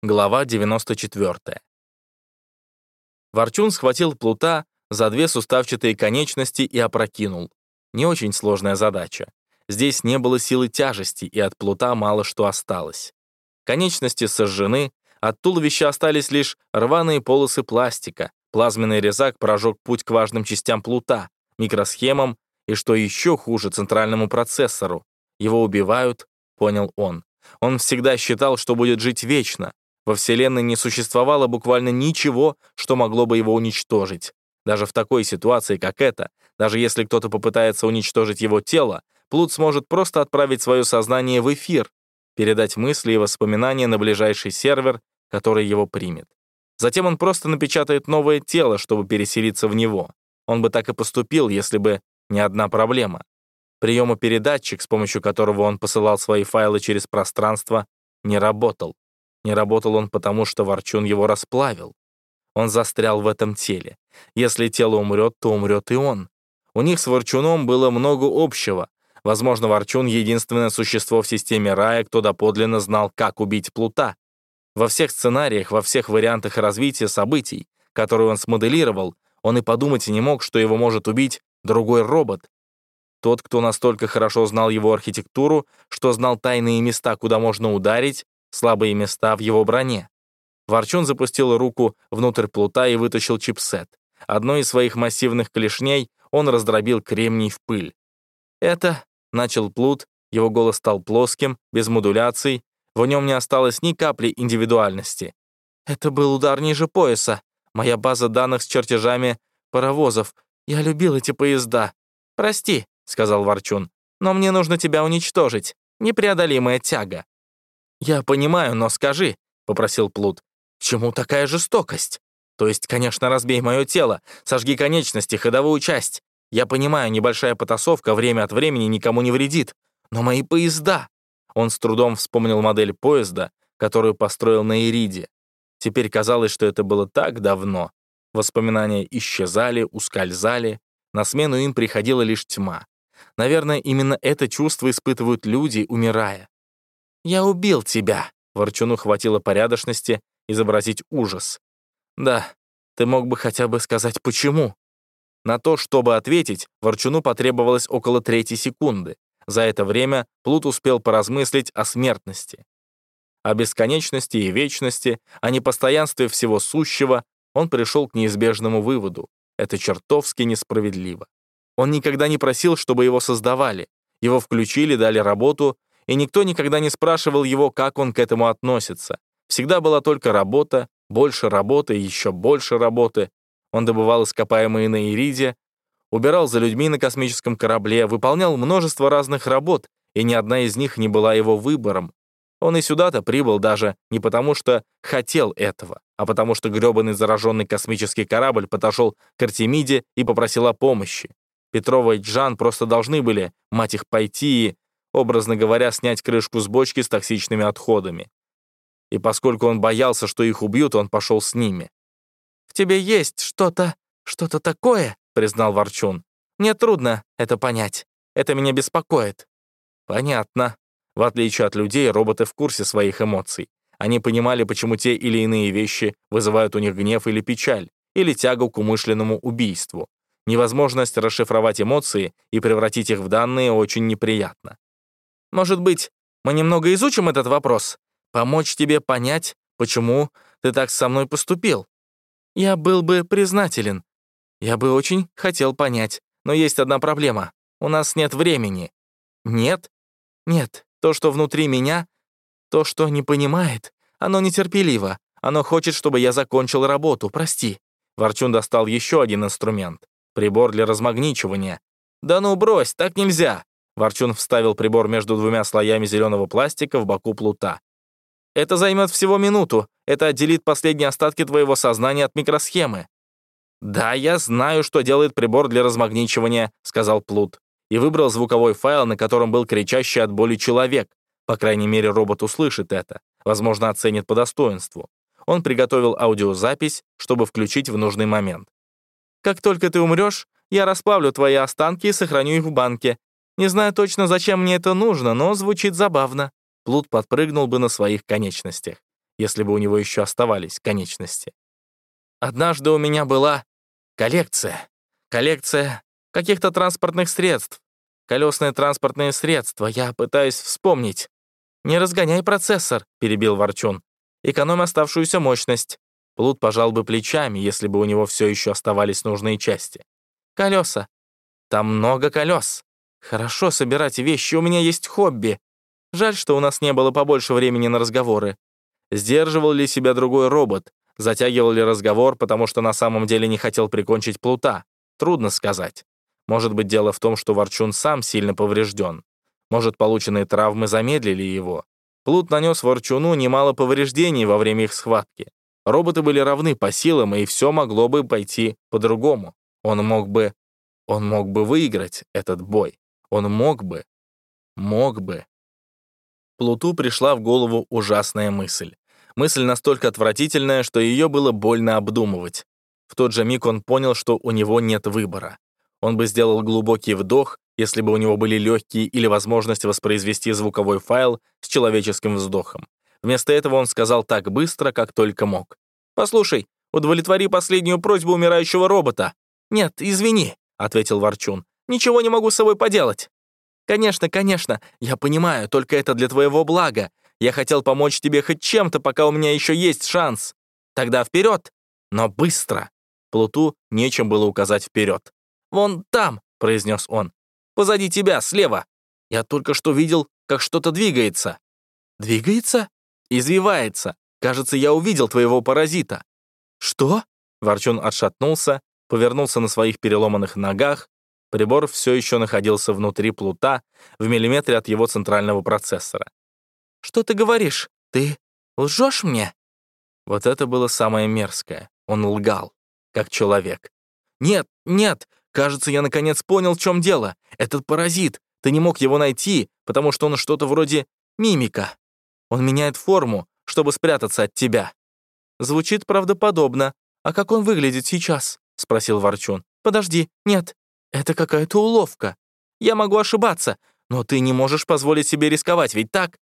Глава 94. Ворчун схватил плута за две суставчатые конечности и опрокинул. Не очень сложная задача. Здесь не было силы тяжести, и от плута мало что осталось. Конечности сожжены, от туловища остались лишь рваные полосы пластика. Плазменный резак прожег путь к важным частям плута, микросхемам и, что еще хуже, центральному процессору. Его убивают, понял он. Он всегда считал, что будет жить вечно. Во Вселенной не существовало буквально ничего, что могло бы его уничтожить. Даже в такой ситуации, как эта, даже если кто-то попытается уничтожить его тело, Плут сможет просто отправить свое сознание в эфир, передать мысли и воспоминания на ближайший сервер, который его примет. Затем он просто напечатает новое тело, чтобы переселиться в него. Он бы так и поступил, если бы не одна проблема. Приемопередатчик, с помощью которого он посылал свои файлы через пространство, не работал. Не работал он потому, что Ворчун его расплавил. Он застрял в этом теле. Если тело умрет, то умрет и он. У них с Ворчуном было много общего, Возможно, Ворчун — единственное существо в системе рая, кто доподлинно знал, как убить Плута. Во всех сценариях, во всех вариантах развития событий, которые он смоделировал, он и подумать не мог, что его может убить другой робот. Тот, кто настолько хорошо знал его архитектуру, что знал тайные места, куда можно ударить, слабые места в его броне. Ворчун запустил руку внутрь плута и вытащил чипсет. Одной из своих массивных клешней он раздробил кремний в пыль. Это Начал Плут, его голос стал плоским, без модуляций, в нем не осталось ни капли индивидуальности. Это был удар ниже пояса, моя база данных с чертежами паровозов. Я любил эти поезда. Прости, сказал Ворчун, но мне нужно тебя уничтожить. Непреодолимая тяга. Я понимаю, но скажи, попросил Плут, к чему такая жестокость? То есть, конечно, разбей мое тело, сожги конечности, ходовую часть. Я понимаю, небольшая потасовка время от времени никому не вредит. Но мои поезда... Он с трудом вспомнил модель поезда, которую построил на Ириде. Теперь казалось, что это было так давно. Воспоминания исчезали, ускользали. На смену им приходила лишь тьма. Наверное, именно это чувство испытывают люди, умирая. «Я убил тебя», — Ворчуну хватило порядочности изобразить ужас. «Да, ты мог бы хотя бы сказать, почему?» На то, чтобы ответить, Ворчуну потребовалось около трети секунды. За это время Плут успел поразмыслить о смертности. О бесконечности и вечности, о непостоянстве всего сущего, он пришел к неизбежному выводу. Это чертовски несправедливо. Он никогда не просил, чтобы его создавали. Его включили, дали работу, и никто никогда не спрашивал его, как он к этому относится. Всегда была только работа, больше работы, еще больше работы, он добывал ископаемые на Ириде, убирал за людьми на космическом корабле, выполнял множество разных работ, и ни одна из них не была его выбором. Он и сюда-то прибыл даже не потому, что хотел этого, а потому что грёбаный зараженный космический корабль подошел к Артемиде и попросил о помощи. Петрова и Джан просто должны были, мать их, пойти и, образно говоря, снять крышку с бочки с токсичными отходами. И поскольку он боялся, что их убьют, он пошел с ними. «В тебе есть что-то, что-то такое», — признал Ворчун. «Мне трудно это понять. Это меня беспокоит». «Понятно. В отличие от людей, роботы в курсе своих эмоций. Они понимали, почему те или иные вещи вызывают у них гнев или печаль, или тягу к умышленному убийству. Невозможность расшифровать эмоции и превратить их в данные очень неприятно. Может быть, мы немного изучим этот вопрос? Помочь тебе понять, почему ты так со мной поступил? Я был бы признателен. Я бы очень хотел понять. Но есть одна проблема. У нас нет времени. Нет? Нет. То, что внутри меня, то, что не понимает, оно нетерпеливо. Оно хочет, чтобы я закончил работу. Прости. Ворчун достал еще один инструмент. Прибор для размагничивания. «Да ну брось, так нельзя!» Ворчун вставил прибор между двумя слоями зеленого пластика в боку плута. Это займет всего минуту. Это отделит последние остатки твоего сознания от микросхемы». «Да, я знаю, что делает прибор для размагничивания», — сказал Плут. И выбрал звуковой файл, на котором был кричащий от боли человек. По крайней мере, робот услышит это. Возможно, оценит по достоинству. Он приготовил аудиозапись, чтобы включить в нужный момент. «Как только ты умрешь, я расплавлю твои останки и сохраню их в банке. Не знаю точно, зачем мне это нужно, но звучит забавно». Плут подпрыгнул бы на своих конечностях. если бы у него еще оставались конечности. Однажды у меня была коллекция. Коллекция каких-то транспортных средств. Колесные транспортные средства. Я пытаюсь вспомнить. «Не разгоняй процессор», — перебил Ворчун. «Экономь оставшуюся мощность». Плут пожал бы плечами, если бы у него все еще оставались нужные части. «Колеса. Там много колес. Хорошо собирать вещи, у меня есть хобби. Жаль, что у нас не было побольше времени на разговоры. Сдерживал ли себя другой робот? Затягивал ли разговор, потому что на самом деле не хотел прикончить Плута? Трудно сказать. Может быть, дело в том, что Ворчун сам сильно поврежден. Может, полученные травмы замедлили его. Плут нанес Ворчуну немало повреждений во время их схватки. Роботы были равны по силам, и все могло бы пойти по-другому. Он мог бы... Он мог бы выиграть этот бой. Он мог бы... Мог бы... Плуту пришла в голову ужасная мысль. Мысль настолько отвратительная, что ее было больно обдумывать. В тот же миг он понял, что у него нет выбора. Он бы сделал глубокий вдох, если бы у него были легкие или возможность воспроизвести звуковой файл с человеческим вздохом. Вместо этого он сказал так быстро, как только мог. «Послушай, удовлетвори последнюю просьбу умирающего робота». «Нет, извини», — ответил Ворчун. «Ничего не могу с собой поделать». «Конечно, конечно, я понимаю, только это для твоего блага. Я хотел помочь тебе хоть чем-то, пока у меня еще есть шанс. Тогда вперед, но быстро». Плуту нечем было указать вперед. «Вон там», — произнес он. «Позади тебя, слева. Я только что видел, как что-то двигается». «Двигается?» «Извивается. Кажется, я увидел твоего паразита». «Что?» Ворчун отшатнулся, повернулся на своих переломанных ногах. Прибор все еще находился внутри плута, в миллиметре от его центрального процессора. «Что ты говоришь? Ты лжешь мне?» Вот это было самое мерзкое. Он лгал, как человек. «Нет, нет, кажется, я наконец понял, в чем дело. Этот паразит. Ты не мог его найти, потому что он что-то вроде мимика. Он меняет форму, чтобы спрятаться от тебя». «Звучит правдоподобно. А как он выглядит сейчас?» — спросил Ворчун. «Подожди, нет, это какая-то уловка. Я могу ошибаться, но ты не можешь позволить себе рисковать, ведь так?»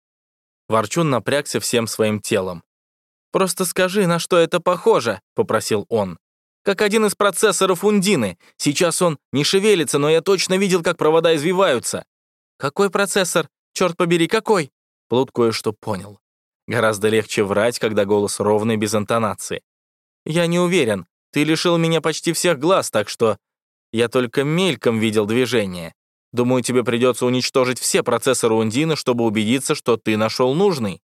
Ворчун напрягся всем своим телом. «Просто скажи, на что это похоже», — попросил он. «Как один из процессоров Ундины. Сейчас он не шевелится, но я точно видел, как провода извиваются». «Какой процессор? Черт побери, какой?» Плут кое-что понял. Гораздо легче врать, когда голос ровный, без интонации. «Я не уверен. Ты лишил меня почти всех глаз, так что я только мельком видел движение. Думаю, тебе придется уничтожить все процессоры Ундины, чтобы убедиться, что ты нашел нужный».